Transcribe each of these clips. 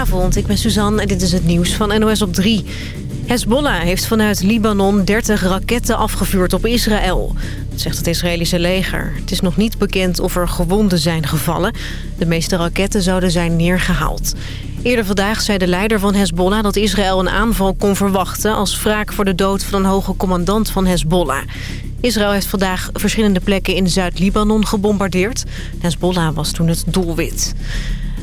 Goedenavond, ik ben Suzanne en dit is het nieuws van NOS op 3. Hezbollah heeft vanuit Libanon 30 raketten afgevuurd op Israël. Zegt het Israëlische leger. Het is nog niet bekend of er gewonden zijn gevallen. De meeste raketten zouden zijn neergehaald. Eerder vandaag zei de leider van Hezbollah dat Israël een aanval kon verwachten... als wraak voor de dood van een hoge commandant van Hezbollah. Israël heeft vandaag verschillende plekken in Zuid-Libanon gebombardeerd. Hezbollah was toen het doelwit.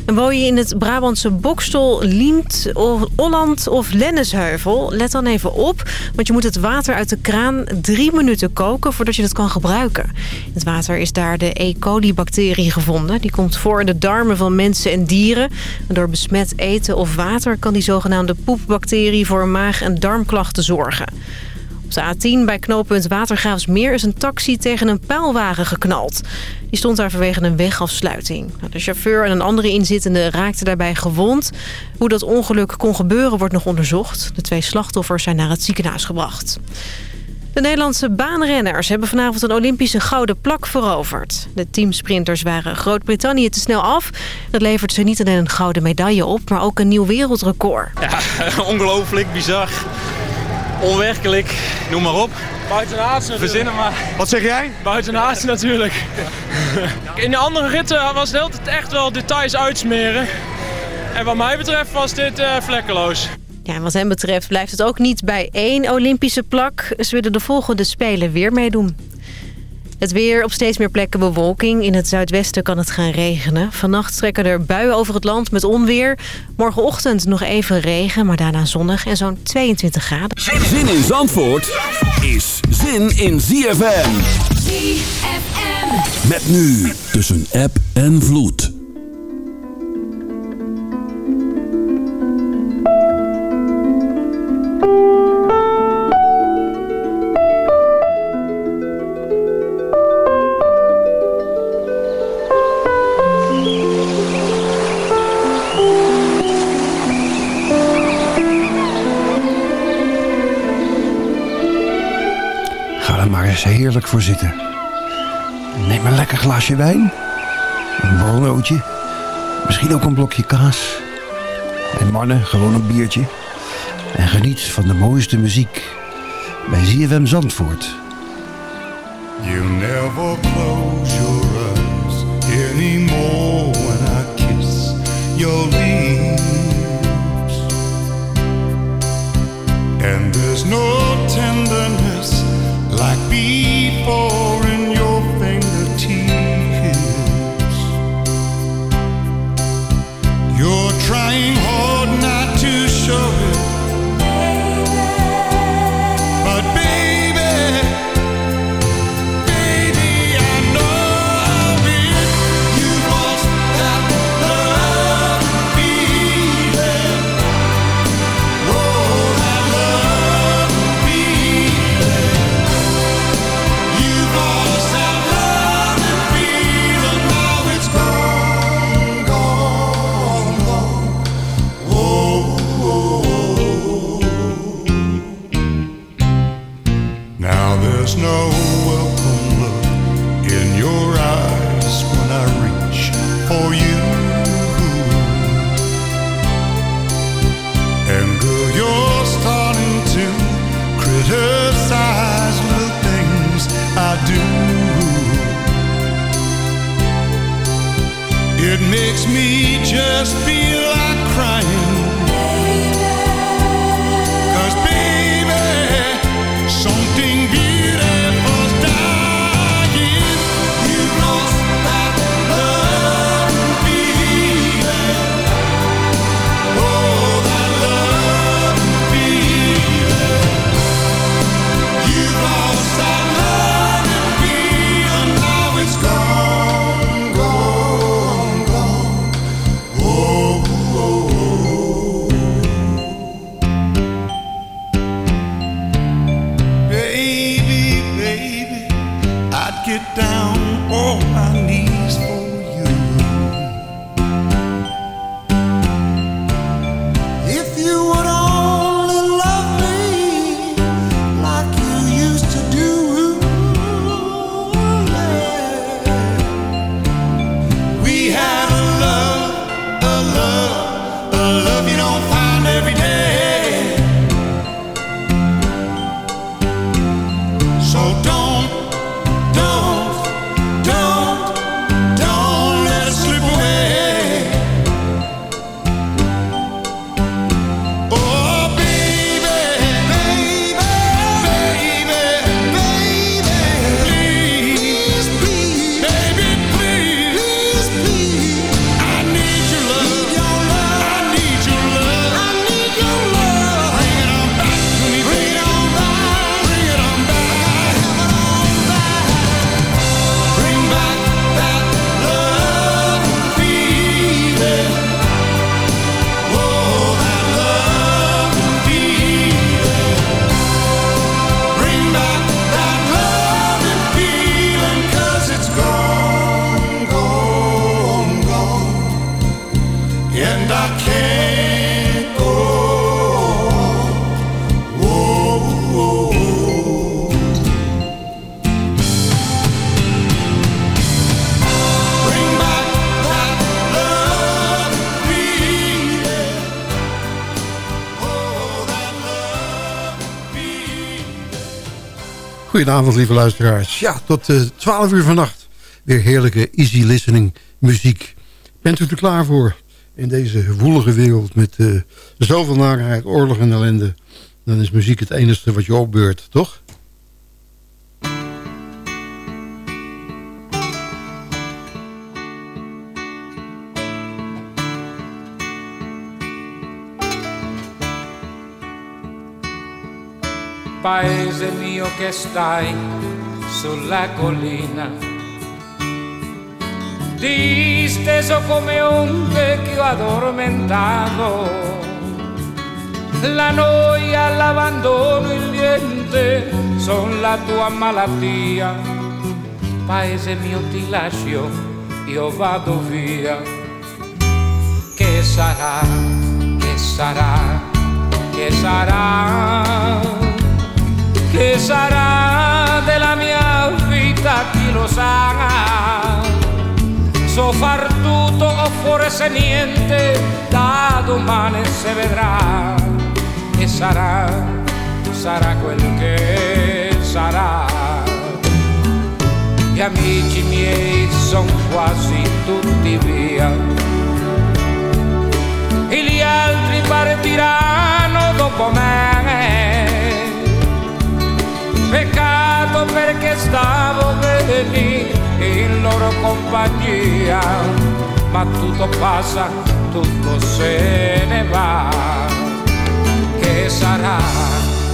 En woon je in het Brabantse Bokstel, Liemt, Holland of Lennesheuvel? Let dan even op, want je moet het water uit de kraan drie minuten koken voordat je het kan gebruiken. In het water is daar de E. coli-bacterie gevonden. Die komt voor in de darmen van mensen en dieren. En door besmet eten of water kan die zogenaamde poepbacterie voor maag- en darmklachten zorgen. Op de A10 bij knooppunt Watergraafsmeer is een taxi tegen een pijlwagen geknald. Die stond daar vanwege een wegafsluiting. Nou, de chauffeur en een andere inzittende raakten daarbij gewond. Hoe dat ongeluk kon gebeuren wordt nog onderzocht. De twee slachtoffers zijn naar het ziekenhuis gebracht. De Nederlandse baanrenners hebben vanavond een Olympische gouden plak veroverd. De teamsprinters waren Groot-Brittannië te snel af. Dat levert ze niet alleen een gouden medaille op, maar ook een nieuw wereldrecord. Ja, ongelooflijk, bizar onwerkelijk, noem maar op. Buitenaardse Verzinnen maar. Wat zeg jij? Buitenaardse natuurlijk. In de andere ritten was het altijd echt wel details uitsmeren. En wat mij betreft was dit uh, vlekkeloos. Ja, en wat hem betreft blijft het ook niet bij één Olympische plak. Ze willen de volgende Spelen weer meedoen. Het weer op steeds meer plekken bewolking. In het zuidwesten kan het gaan regenen. Vannacht trekken er buien over het land met onweer. Morgenochtend nog even regen, maar daarna zonnig en zo'n 22 graden. Zin in Zandvoort is zin in ZFM. ZFM. Met nu tussen app en vloed. Heerlijk voor zitten. Neem een lekker glaasje wijn. Een borrelnootje. Misschien ook een blokje kaas. En mannen, gewoon een biertje. En geniet van de mooiste muziek. Bij ZFM Zandvoort. You never close your eyes anymore when I kiss your lips. Goedenavond, lieve luisteraars. Ja, tot eh 12 uur vannacht. Weer heerlijke easy listening muziek. Bent u er klaar voor? In deze woelige wereld met eh, zoveel narigheid, oorlog en ellende. Dan is muziek het enige wat je opbeurt, toch? Paese mio che stai sulla collina, disteso come che ho addormentato. La noia, l'abbandono, il niente son la tua malattia. Paese mio ti lascio, io vado via. Che sarà, che sarà, che sarà? Che sarà della mia vita chi lo sa. So far tutto o forse niente da domani si vedrà. E sarà sarà quel che sarà. Gli amici miei sono quasi tutti via. E gli altri partiranno dopo me peccato perché stavo bene in loro compagnia, ma tutto passa, tutto se ne va. Che sarà,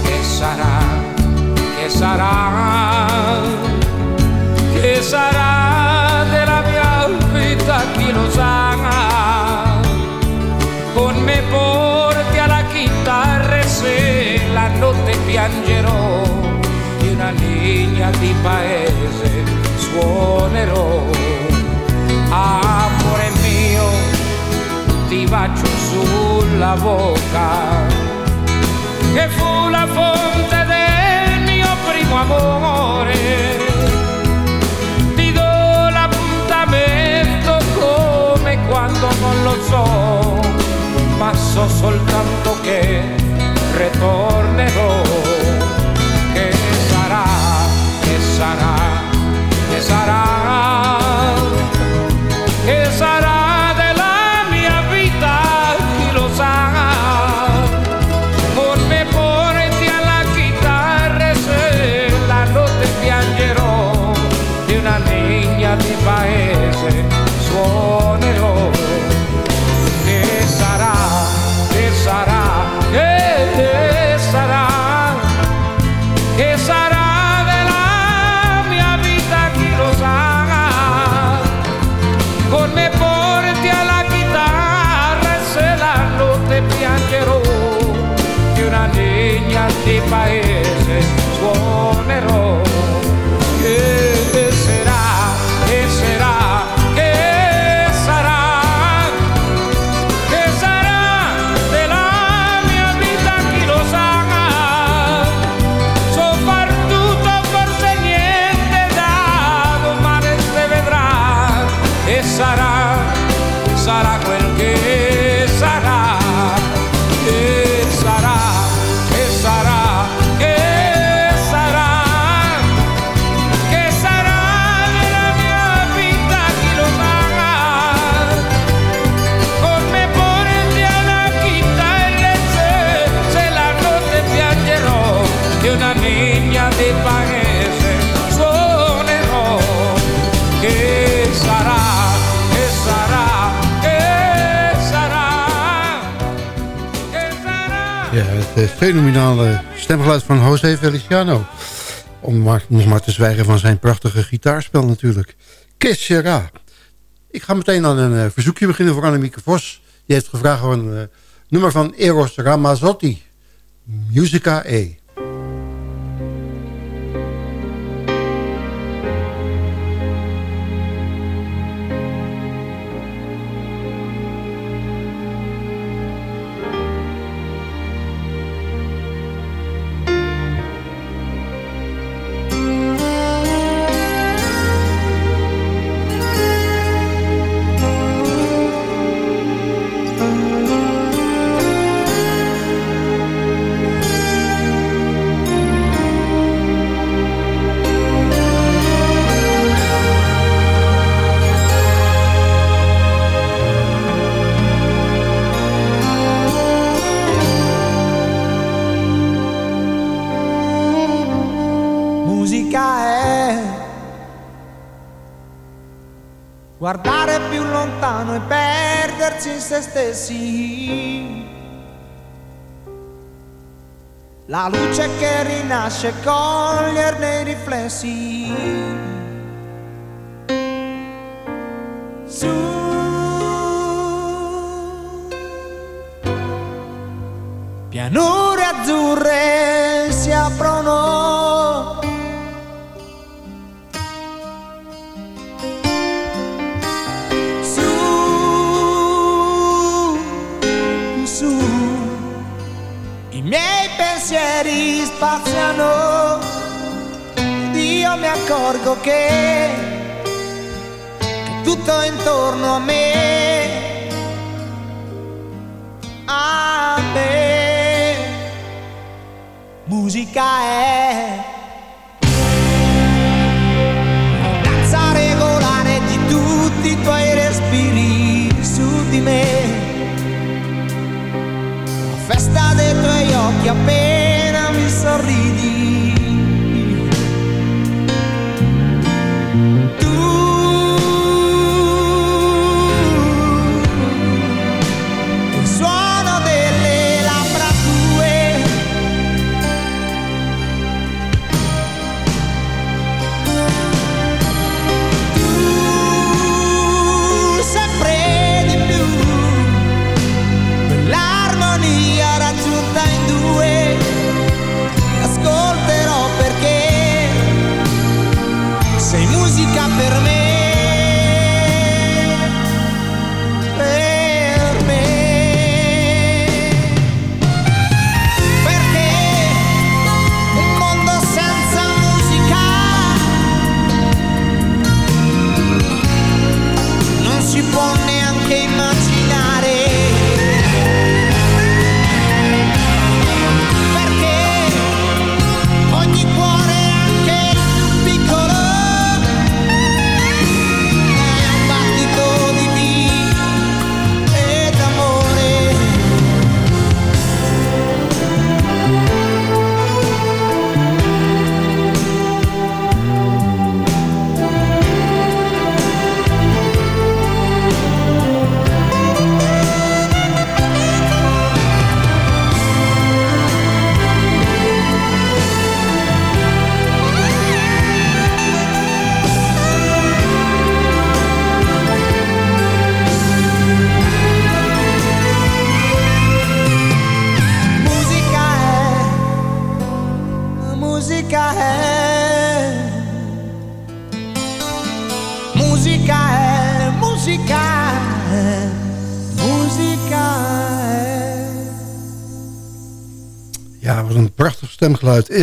che sarà, che sarà, che sarà della mia vita, chi lo sa. Linea di paese suonerò. Amore mio, ti bacio sulla bocca, che fu la fonte del mio primo amore. Ti do l'appuntamento come quando non lo so, ma so soltanto che ritornerò Sarah, que Sarah, que Sarah. Het eh, fenomenale stemgeluid van José Feliciano. Om maar, nog maar te zwijgen van zijn prachtige gitaarspel natuurlijk. Que sera? Ik ga meteen aan een eh, verzoekje beginnen voor Annemieke Vos. Die heeft gevraagd voor een eh, nummer van Eros Ramazzotti. Musica E. La luce che rinasce, coglierne i riflessi. Su. Pianure accorgo che, che tutto intorno a me, a me, musica è. Danza di tutti i tuoi respiri su di me la festa dei tuoi occhi appena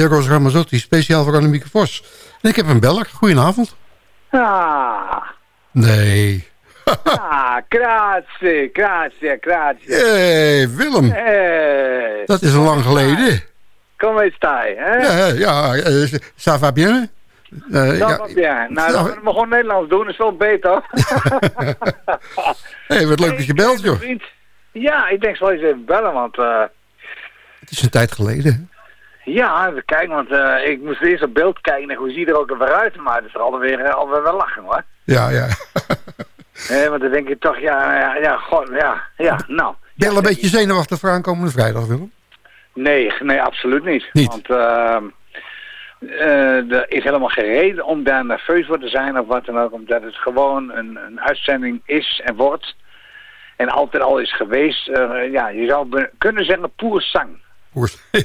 Eros Ramazzotti, speciaal voor Annemieke Vos. En ik heb een beller. Goedenavond. Ah, Nee. ah, grazie, grazie, grazie. Hey, Willem. Eh, Dat is al lang geleden. come stai, hè? Ja, ja. eh, ça va bien? Dat ja. Nou, dan moeten we gewoon Nederlands doen, is wel beter. hey, wat leuk dat je belt, joh. Ja, ik denk, zal eens even bellen, want... eh, Het is een tijd geleden. Ja, even kijken, want eh, ik moest eerst op beeld kijken en hoe zie je er ook weer uit. Maar het is er alweer, eh, alweer wel lachen, hoor. Ja, ja. Eh, want dan denk je toch, ja, ja, ja, god, ja, ja, nou. Ben je een beetje zenuwachtig voor aankomende vrijdag, Willem? Nee, nee, absoluut niet. Niet? Want eh, er is helemaal geen reden om daar nerveus voor te zijn of wat dan ook. Omdat het gewoon een, een uitzending is en wordt. En altijd al is geweest. ja, je zou kunnen zeggen poer zang. Hoor-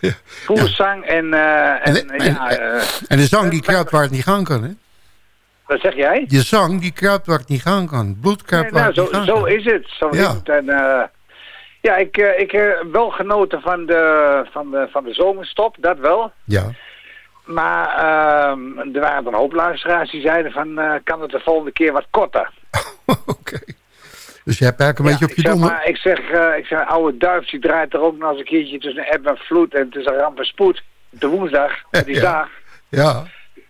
ja. Poer zang en, eh, en, En, ja, eh, en de zang die kruipt waar het niet gaan kan, hè? wat zeg jij? Je zang die kruipt waar het niet gaan kan. Bloed Nee, kruipt waar nou, het niet zo, gaan zo kan. is het. Zo Ja. is het. En, eh, ja, ik, eh, ik heb wel genoten van de, van, de, van de zomerstop, dat wel. Ja. Maar ehm, er waren een hoop luisteraars die zeiden van... eh, kan het de volgende keer wat korter? Oké. Dus je hebt eigenlijk een Ja, beetje op ik je zeg donder. maar, ik zeg, eh, ik zeg, oude duif, die draait er ook nog eens een keertje tussen eb en vloed en tussen ramp en spoed. De woensdag, die Ja. dag. Ja.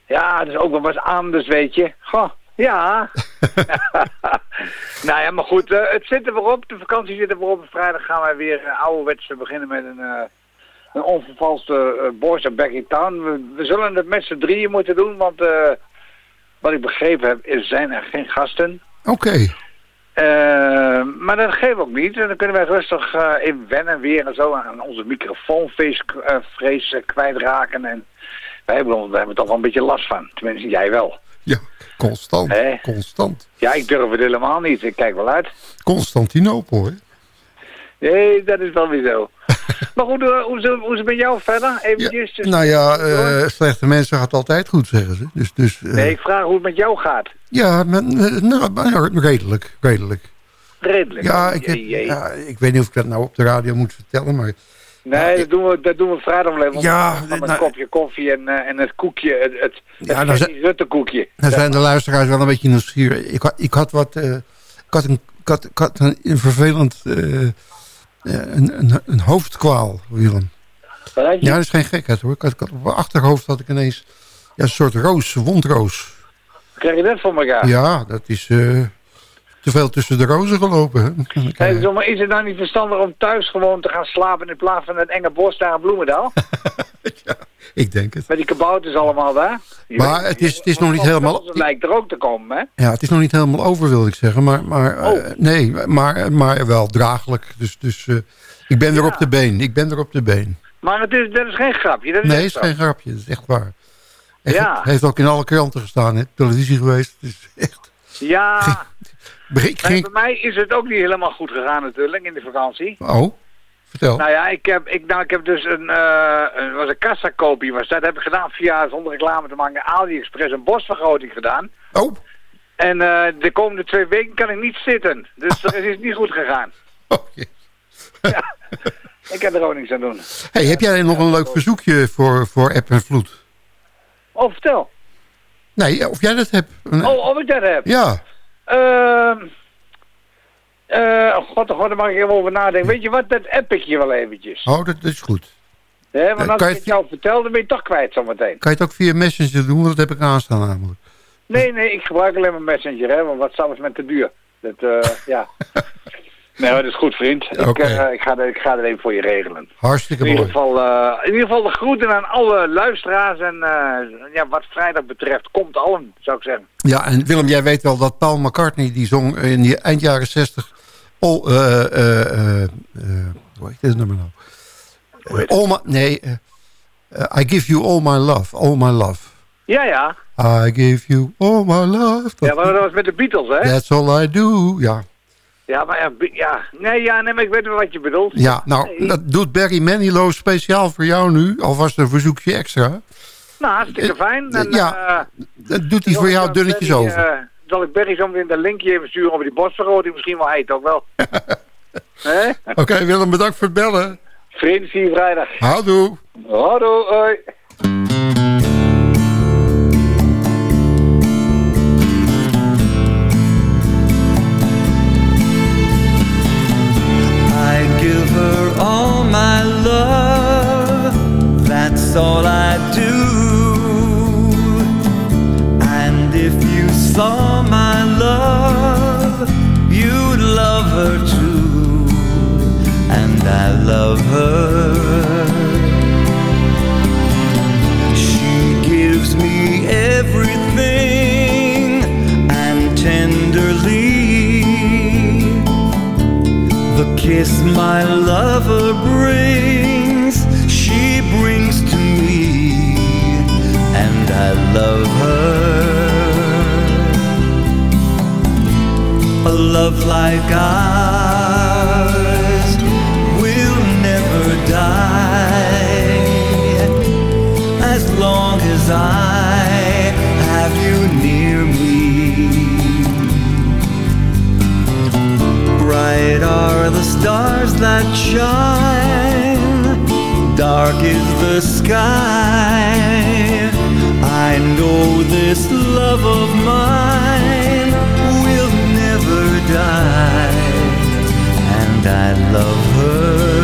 Ja, dat is ook wel wat anders, weet je. Goh, ja. nou ja, maar goed, eh, het zit er weer op. De vakantie zit er weer op. Vrijdag gaan wij weer uh, ouderwets beginnen met een, eh, een onvervalste uh, Boys Back in Town. We, we zullen het met z'n drieën moeten doen, want eh, wat ik begrepen heb, is, zijn er geen gasten. Oké. Eh, maar dat geeft ook niet. En dan kunnen wij rustig eh, in wennen weer en zo aan onze microfoonvrees eh, kwijtraken. En wij hebben, we hebben toch wel een beetje last van. Tenminste, jij wel. Ja, constant. Constant. Ja, ik durf het helemaal niet. Ik kijk wel uit. Constantinopel, hè? Nee, dat is wel weer zo. maar goed, hoe, hoe, is het- hoe is het met jou verder? Eventjes. dus- Nou ja, eh, slechte mensen gaat altijd goed, zeggen ze. Dus, dus eh, Nee, ik vraag hoe het met jou gaat. ja, men, eh, nou, redelijk, redelijk. Redelijk. Ja ik, heb, Jee, jee. ja, ik weet niet of ik dat nou op de radio moet vertellen, maar... Nee, dat doen we, dat doen we vrijdag wel even. Ja, Met een nou- kopje koffie en, eh, en het koekje, het, het, Ja, het nou, ze- Rutte koekje. Dan zijn de luisteraars wel een beetje nieuwsgierig. Ik, had- ik had wat... eh, ik had een, ik had, ik had een, een vervelend... eh, een, een, een hoofdkwaal, Willem. Ja, dat is geen gekheid hoor. Ik had, op mijn achterhoofd had ik ineens ja, een soort roos, wondroos. Krijg je dat voor elkaar? Ja, dat is eh, te veel tussen de rozen gelopen. Hè? Hey, eh, maar, is het nou niet verstandig om thuis gewoon te gaan slapen in plaats van het enge bos daar in Bloemendaal? ik denk het. Met die kabouters allemaal daar? Je Maar weet- het is, het is nog niet helemaal... Het lijkt er ook te komen, hè? Ja, het is nog niet helemaal over, wil ik zeggen. Maar, maar eh, Oh. nee, maar, maar wel draaglijk. Dus, dus eh, ik ben weer op de been. Ik ben er op de been. Maar het is, dat is geen grapje. Dat is Nee, het is geen grapje. Het is echt waar. Echt, Ja. Het heeft ook in alle kranten gestaan. Hè? Televisie geweest. Het is echt... Ja, Begin- ging... bij mij is het ook niet helemaal goed gegaan natuurlijk in de vakantie. Oh, vertel. Nou ja, ik heb, ik, nou, ik heb dus een, een, was een kassakopie, was dat heb ik gedaan via, zonder reclame te maken, AliExpress een bosvergroting gedaan. Oh, En eh, de komende twee weken kan ik niet zitten. Dus dat is niet goed gegaan. oh jee. Ja, ik heb er ook niks aan doen. Hey, heb jij nog een leuk verzoekje voor, voor App en Vloed? Oh, vertel. Nee, of jij dat hebt? Oh, of ik dat heb. Ja. Eh, oh god, oh god, daar mag ik even over nadenken. Weet je wat, dat app ik je wel eventjes. Oh, dat, dat is goed. Want Eh, als kan ik je- het jou vertel, dan ben je toch kwijt zometeen. Kan je het ook via Messenger doen? Want dat heb ik aanstaan namelijk. Nee, nee, ik gebruik alleen maar Messenger, hè, want wat is met te duur? Dat, eh, ja. Nee, maar dat is goed, vriend. Ik, eh, ik, ga, er- ik ga er even voor je regelen. Hartstikke In ieder, mooi. geval, eh, in ieder geval de groeten aan alle luisteraars. En eh, ja, wat vrijdag betreft, komt allen, zou ik zeggen. Ja, en Willem, jij weet wel dat Paul McCartney... die zong in die eind jaren zestig... Oh, hoe heet dit nummer nou? All my, nee, I give you all my love. All my love. Ja, ja. I give you all my love. Ja, maar dat was met de Beatles, hè? That's all I do. Ja, Ja, maar ja. Nee, ja, nee, maar ik weet wel wat je bedoelt. ja nou, Nee. dat doet Barry Manilow speciaal voor jou nu. Alvast een verzoekje extra. Nou, hartstikke fijn. En, ja, eh, Dat doet hij voor jou dunnetjes Berry, over. eh, zal ik Berry zo meteen een linkje even sturen over die bosvergroting? Misschien wel hij het ook wel. Oké, Willem, bedankt voor het bellen. Vriend, zie je vrijdag. Houdoe. Hallo, hoi. That's all I do. And if you saw my love, you'd love her too. And I love her. She gives me everything and tenderly the kiss my lover brings, I love her. A love like ours will never die as long as I have you near me. Bright are the stars that shine, dark is the sky. I know oh, this love of mine will never die, and I love her.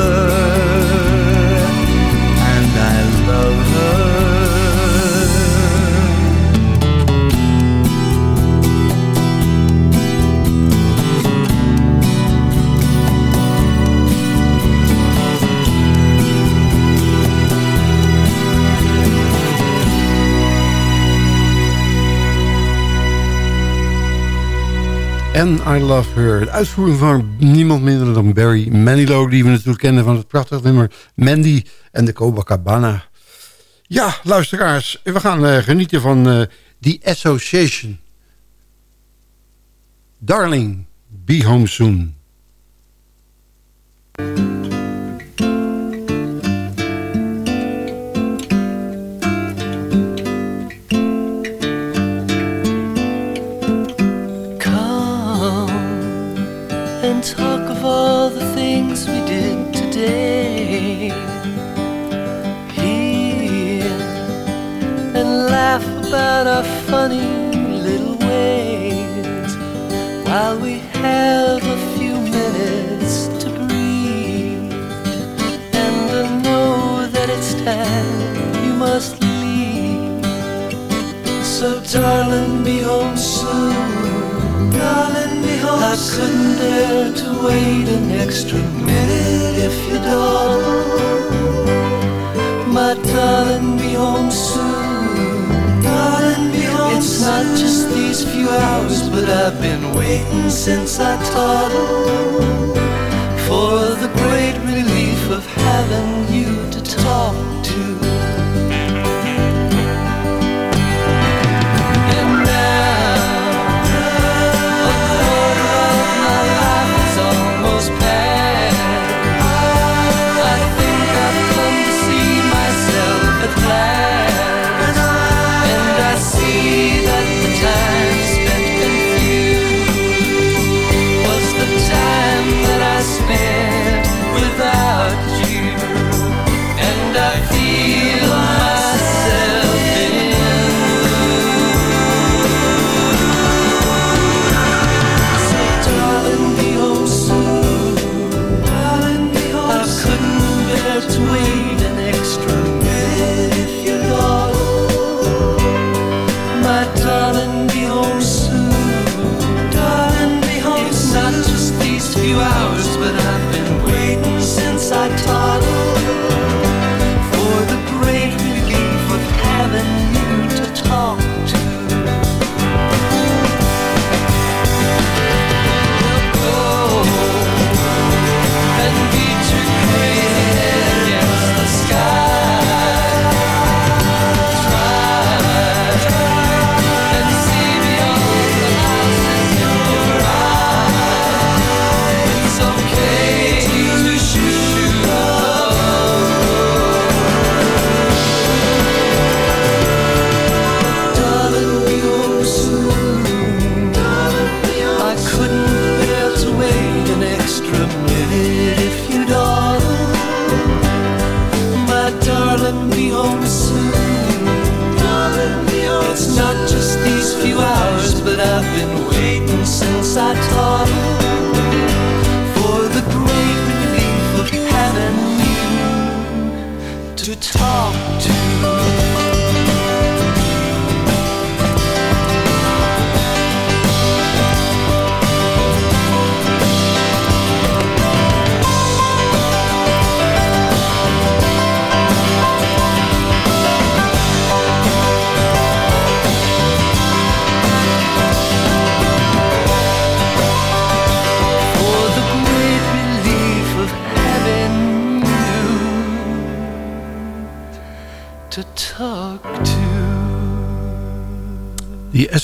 And I Love Her. Uitvoering van niemand minder dan Barry Manilow... die we natuurlijk kennen van het prachtige nummer Mandy en de Copacabana. Ja, luisteraars, we gaan uh, genieten van uh, The Association. Darling, be home soon. And talk of all the things we did today. Here and laugh about our funny little ways while we have a few minutes to breathe. And I know that it's time you must leave. So, darling, be home soon. I couldn't dare to wait an extra minute if you don't. My darling, be home soon. Darling, be home It's soon. not just these few hours, but I've been waiting since I toddled for the great relief of having you to talk to.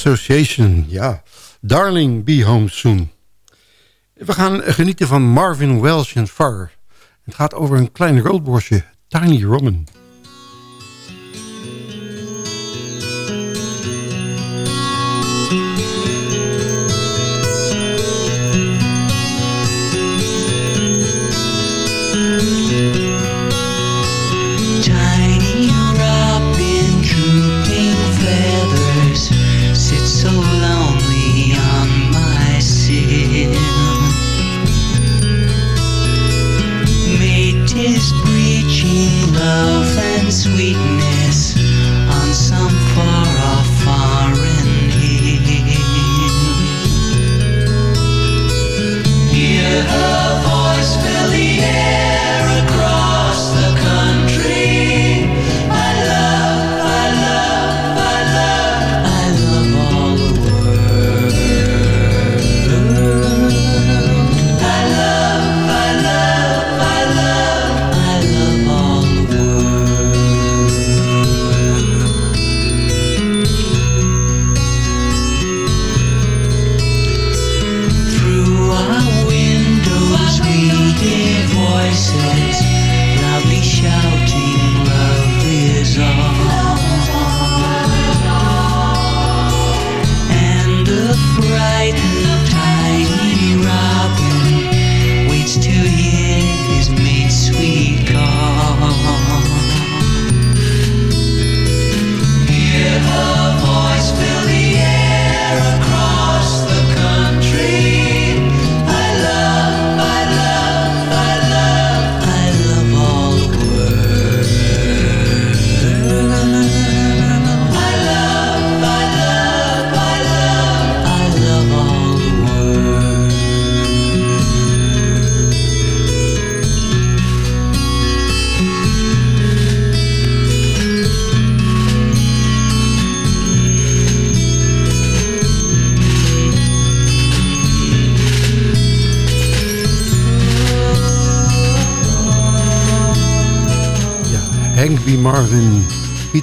Association, ja. Darling, be home soon. We gaan genieten van Marvin Welsh Far. Het gaat over een klein roodborstje, Tiny Roman.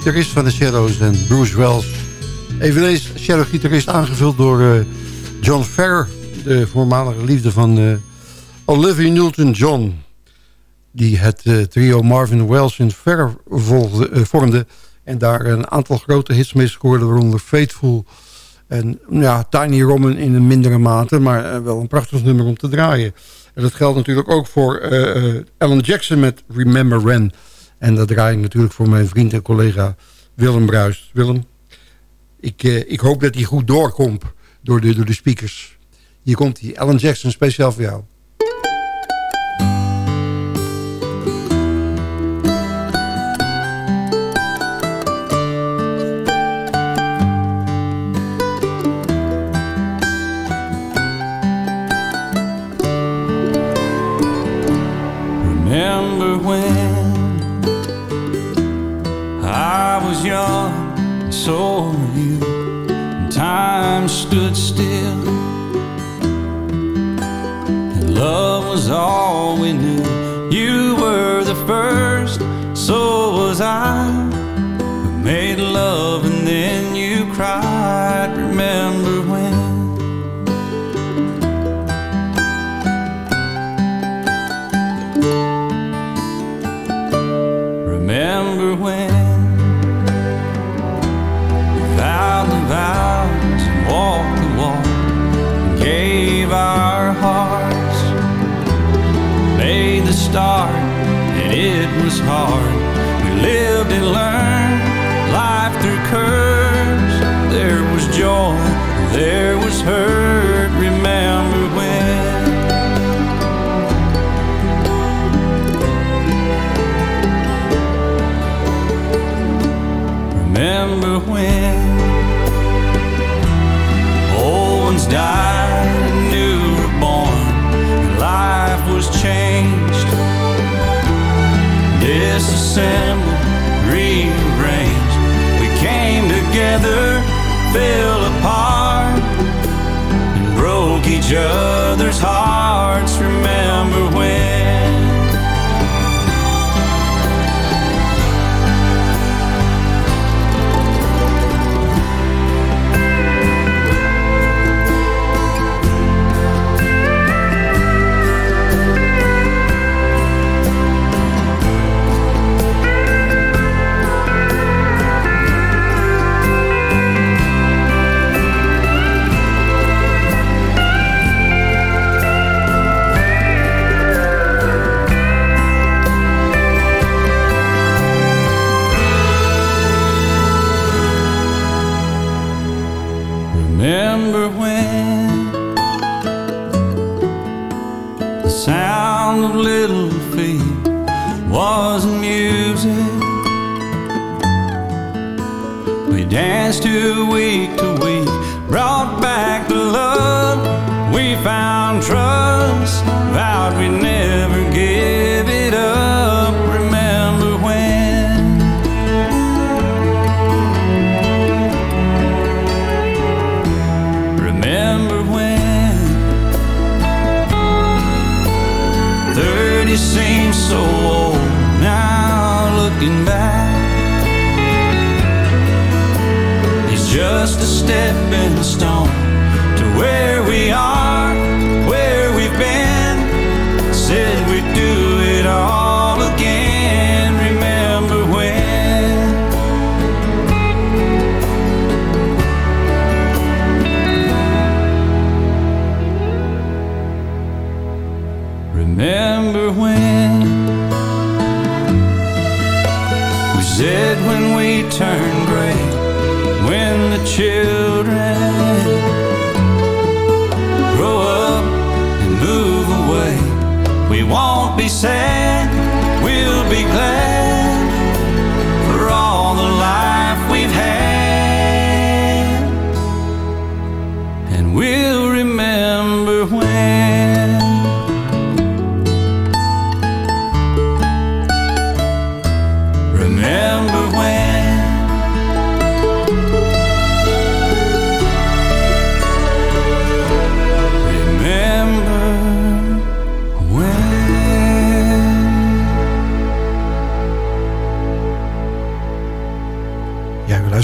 Gitarist van de Shadows en Bruce Wells. Eveneens Shadow-gitarist aangevuld door eh, John Ferrer... de voormalige liefde van eh, Olivia Newton-John... die het eh, trio Marvin Wells en eh, vormde... en daar een aantal grote hits mee scoorde... waaronder Faithful en ja, Tiny Roman in een mindere mate... maar wel een prachtig nummer om te draaien. En dat geldt natuurlijk ook voor Alan Jackson met Remember When... En dat draai ik natuurlijk voor mijn vriend en collega Willem Bruis. Willem, ik, eh, ik hoop dat hij goed doorkomt door de, door de speakers. Hier komt hij, Alan Jackson, speciaal voor jou. Were you, and time stood still, and love was all we knew. You were the first, so was I. We made love hard. We lived and learned life through curves. There was joy, there was hurt. Disassembled, rearranged. We came together, fell apart, and broke each other's hearts.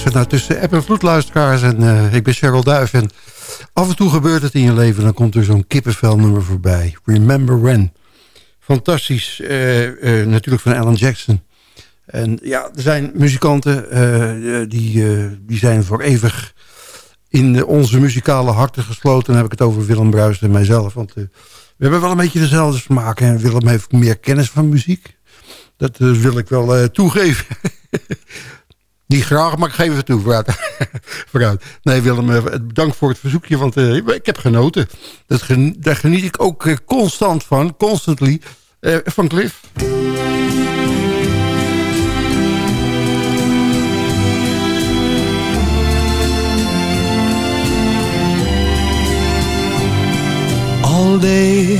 Luistert naar Tussen App en Vloed. En eh, ik ben Cheryl Duif. En af en toe gebeurt het in je leven. Dan komt er zo'n kippenvelnummer voorbij. Remember When. Fantastisch. eh, eh, natuurlijk van Alan Jackson. En ja, er zijn muzikanten die, die zijn voor eeuwig in onze muzikale harten gesloten. Dan heb ik het over Willem Bruis en mijzelf. Want we hebben wel een beetje dezelfde smaak. En Willem heeft meer kennis van muziek. Dat wil ik wel toegeven. Niet graag, maar ik geef het toe. Vooruit. Nee, Willem, eh, dank voor het verzoekje, want eh, ik heb genoten. Dat daar geniet ik ook eh, constant van, constantly, van Cliff. All day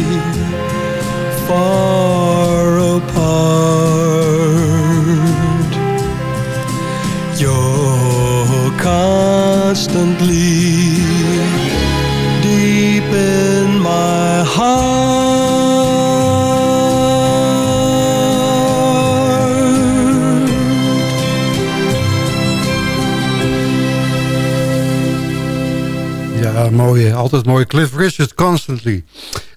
far apart. You're constantly deep in my heart. Ja, mooie, altijd mooie Cliff Richard, constantly.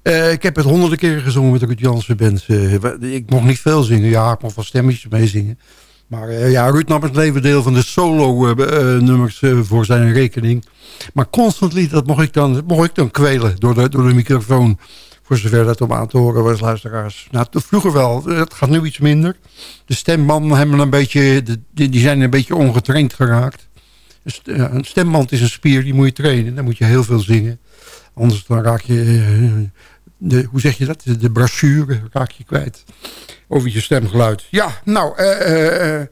Uh, ik heb het honderden keren gezongen met de Ruud Jansen Band. Uh, ik mocht niet veel zingen. Ja, ik mocht wel stemmetjes meezingen. Maar uh, ja, Ruud nam het leven deel van de solo-nummers voor zijn rekening. Maar Constantly, dat mocht ik dan, mocht ik dan kwelen door de, door de microfoon. Voor zover dat om aan te horen was, luisteraars. Nou, vroeger wel. Het gaat nu iets minder. De stembanden hebben een beetje, die, zijn een beetje ongetraind geraakt. Een stemband is een spier, die moet je trainen. Dan moet je heel veel zingen. Anders dan raak je, eh, de, hoe zeg je dat, de, brochure raak je kwijt. Over je stemgeluid. Ja, nou, uh, uh,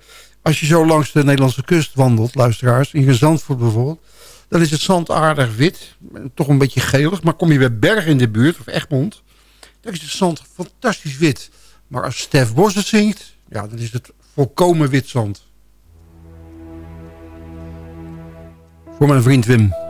als je zo langs de Nederlandse kust wandelt, luisteraars, in Zandvoort bijvoorbeeld, dan is het zand aardig wit, toch een beetje gelig. Maar kom je bij Berg in de buurt, of Egmond, dan is het zand fantastisch wit. Maar als Stef Bos het zingt, ja, dan is het volkomen wit zand. Voor mijn vriend Wim.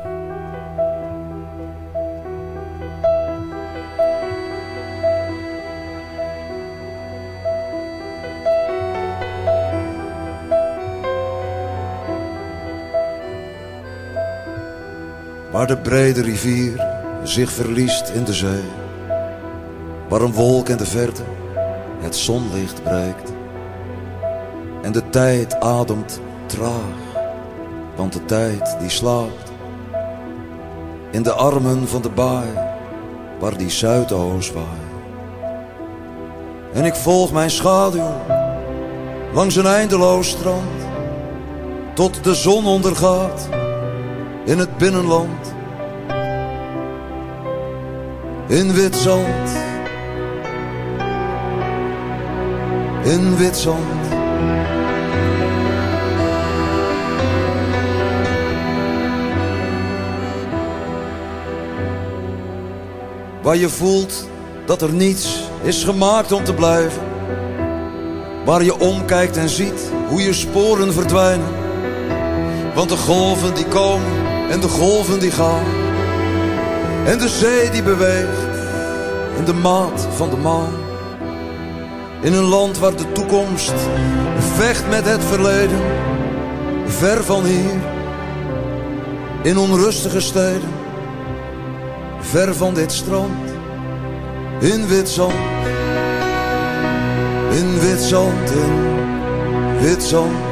Waar de brede rivier zich verliest in de zee. Waar een wolk in de verte het zonlicht breekt. En de tijd ademt traag want de tijd die slaapt in de armen van de baai waar die zuidoost waait. En ik volg mijn schaduw langs een eindeloos strand tot de zon ondergaat in het binnenland. In wit zand, in wit zand. Waar je voelt dat er niets is gemaakt om te blijven. Waar je omkijkt en ziet hoe je sporen verdwijnen. Want de golven die komen en de golven die gaan. En de zee die beweegt in de maat van de maan. In een land waar de toekomst vecht met het verleden. Ver van hier, in onrustige steden ver van dit strand, in wit zand, in wit zand, in wit zand.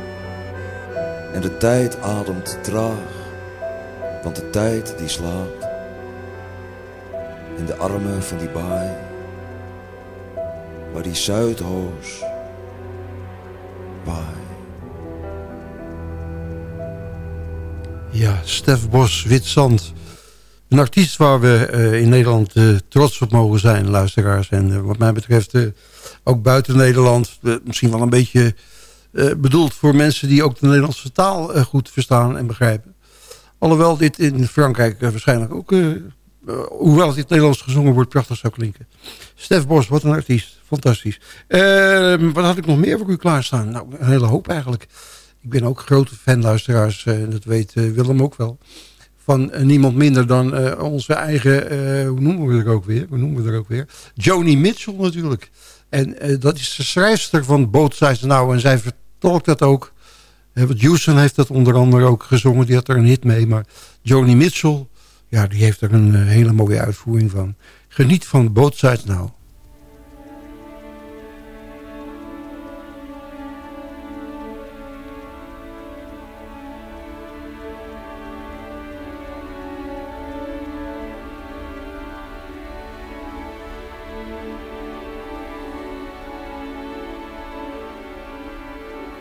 En de tijd ademt traag, want de tijd die slaapt. In de armen van die baai waar die Zuidhoos waai. Ja, Stef Bos, Witzand. Een artiest waar we uh, in Nederland uh, trots op mogen zijn, luisteraars. En uh, wat mij betreft ook buiten Nederland. misschien wel een beetje bedoeld voor mensen die ook de Nederlandse taal goed verstaan en begrijpen. Alhoewel dit in Frankrijk waarschijnlijk ook eh, hoewel het in het Nederlands gezongen wordt, prachtig zou klinken. Stef Bos, wat een artiest. Fantastisch. Ehm, wat had ik nog meer voor u klaarstaan? Nou, een hele hoop eigenlijk. Ik ben ook grote fan, luisteraars. en dat weet Willem ook wel. Van niemand minder dan onze eigen... hoe noemen we er ook weer? Hoe noemen we er ook weer? Joni Mitchell natuurlijk. En dat is de schrijfster van Both Sides Now. En zij vertolkt dat ook want Houston heeft dat onder andere ook gezongen. Die had er een hit mee. Maar Joni Mitchell, ja, die heeft er een eh, hele mooie uitvoering van. Geniet van Both Sides Now.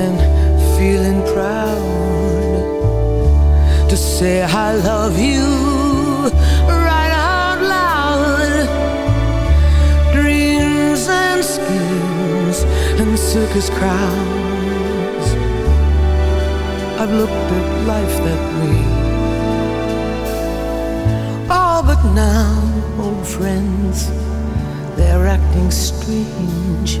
and feeling proud to say I love you right out loud. Dreams and schemes and circus crowds. I've looked at life that way. Oh, but now, old friends, they're acting strange.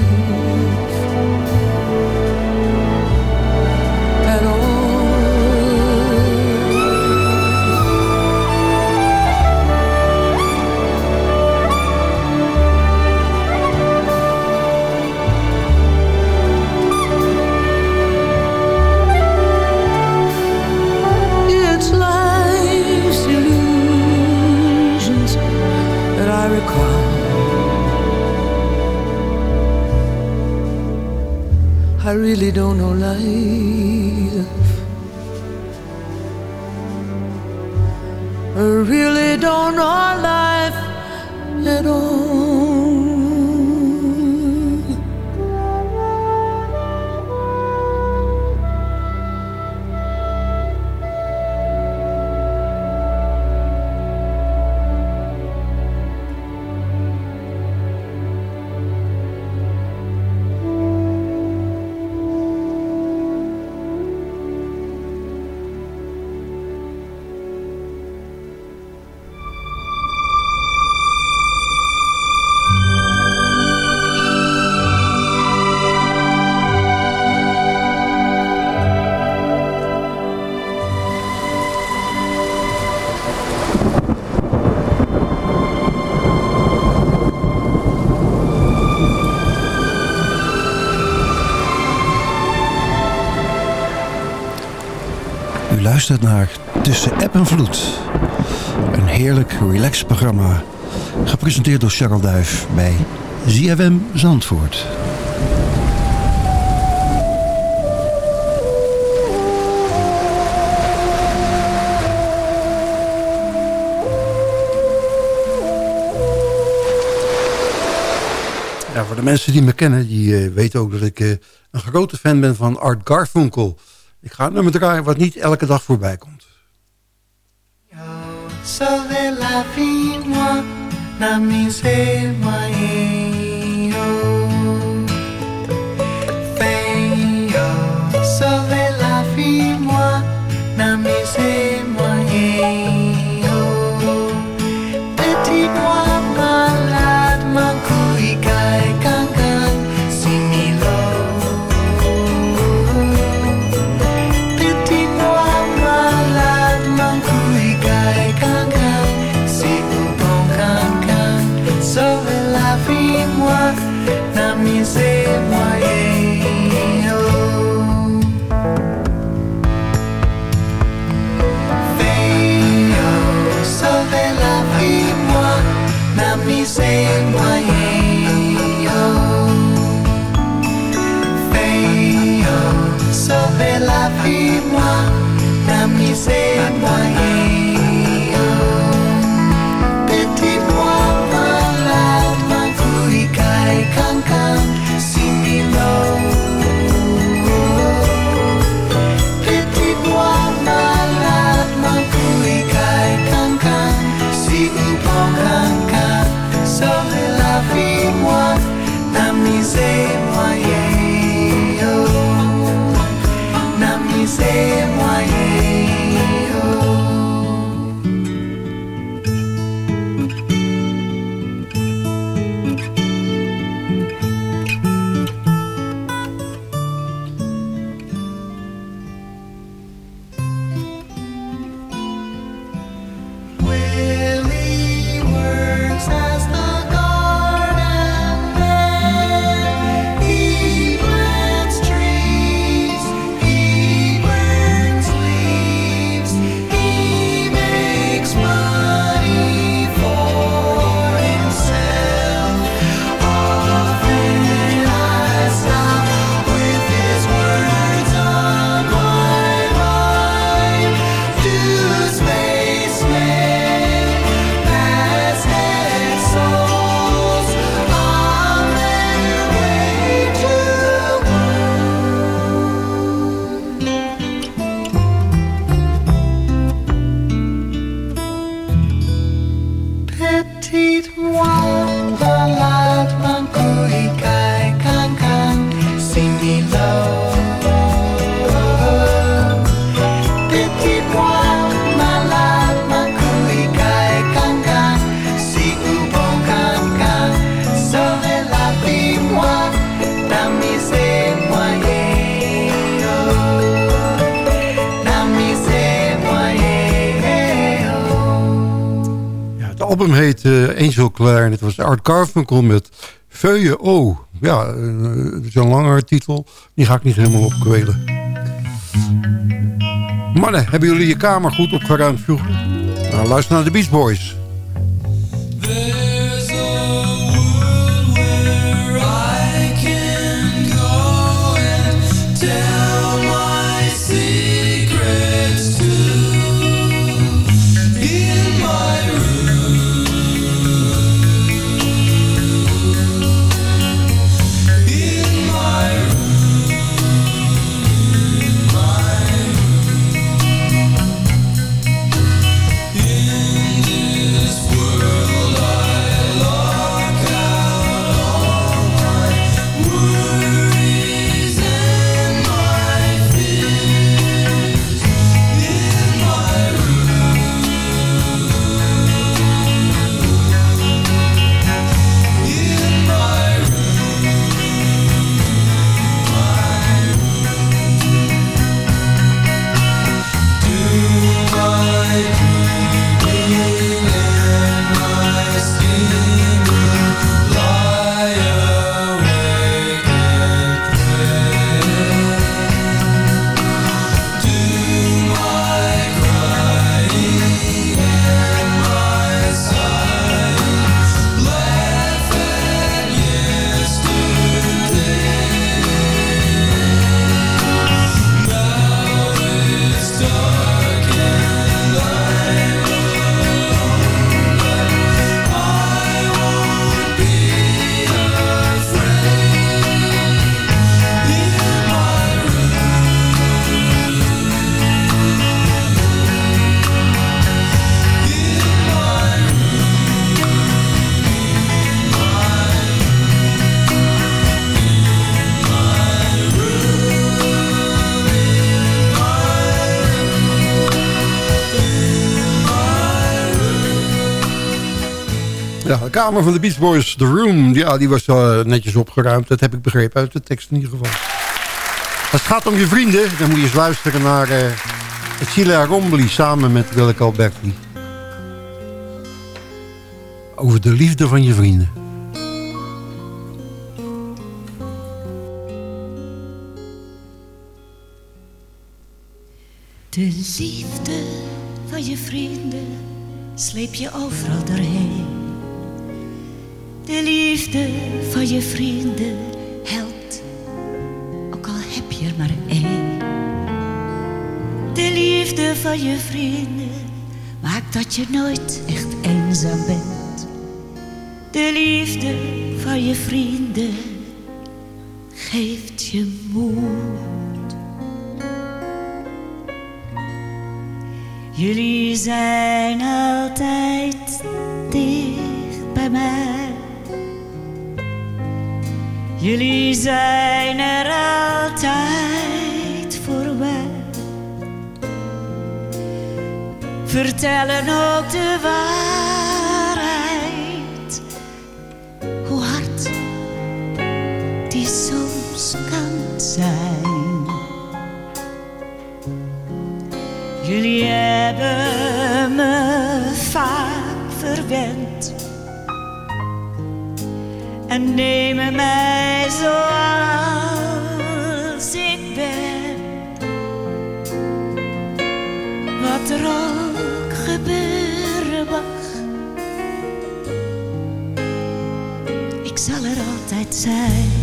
Luistert naar Tussen App en Vloed. Een heerlijk relaxed programma. Gepresenteerd door Charles Duif bij ZFM Zandvoort. Ja, voor de mensen die me kennen, die eh, weten ook dat ik eh, een grote fan ben van Art Garfunkel. Ik ga het nummer draaien wat niet elke dag voorbij komt. Sauve la vie, moi, na mise Art Carfunkel met Feuille O. Ja, uh, zo'n langere titel. Die ga ik niet helemaal opkwelen. Mannen, hebben jullie je kamer goed opgeruimd vroeger? Nou, luister naar de Beach Boys. Kamer van de Beach Boys, The Room, ja, die was uh, netjes opgeruimd. Dat heb ik begrepen uit de tekst in ieder geval. Als het gaat om je vrienden, dan moet je eens luisteren naar uh, Sheila Rombly samen met Willeke Alberti. Over de liefde van je vrienden. De liefde van je vrienden sleep je overal doorheen. De liefde van je vrienden helpt, ook al heb je er maar één. De liefde van je vrienden maakt dat je nooit echt eenzaam bent. De liefde van je vrienden geeft je moed. Jullie zijn altijd dicht bij mij. Jullie zijn er altijd voor mij. Vertellen ook de waarheid. Hoe hard die soms kan zijn. Jullie hebben me vaak verwend en nemen mij zoals ik ben. Wat er ook gebeuren mag, ik zal er altijd zijn.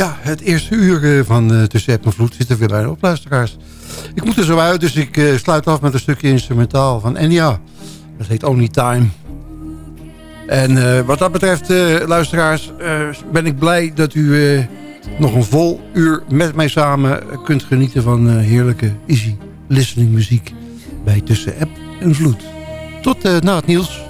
Ja, het eerste uur eh, van uh, Tussen App en Vloed zit er weer bijna op, luisteraars. Ik moet er zo uit, dus ik uh, sluit af met een stukje instrumentaal van Enya. Dat heet Only Time. En wat dat betreft, luisteraars, ben ik blij dat u nog een vol uur met mij samen kunt genieten van heerlijke easy listening muziek bij Tussen App en Vloed. Tot na het nieuws.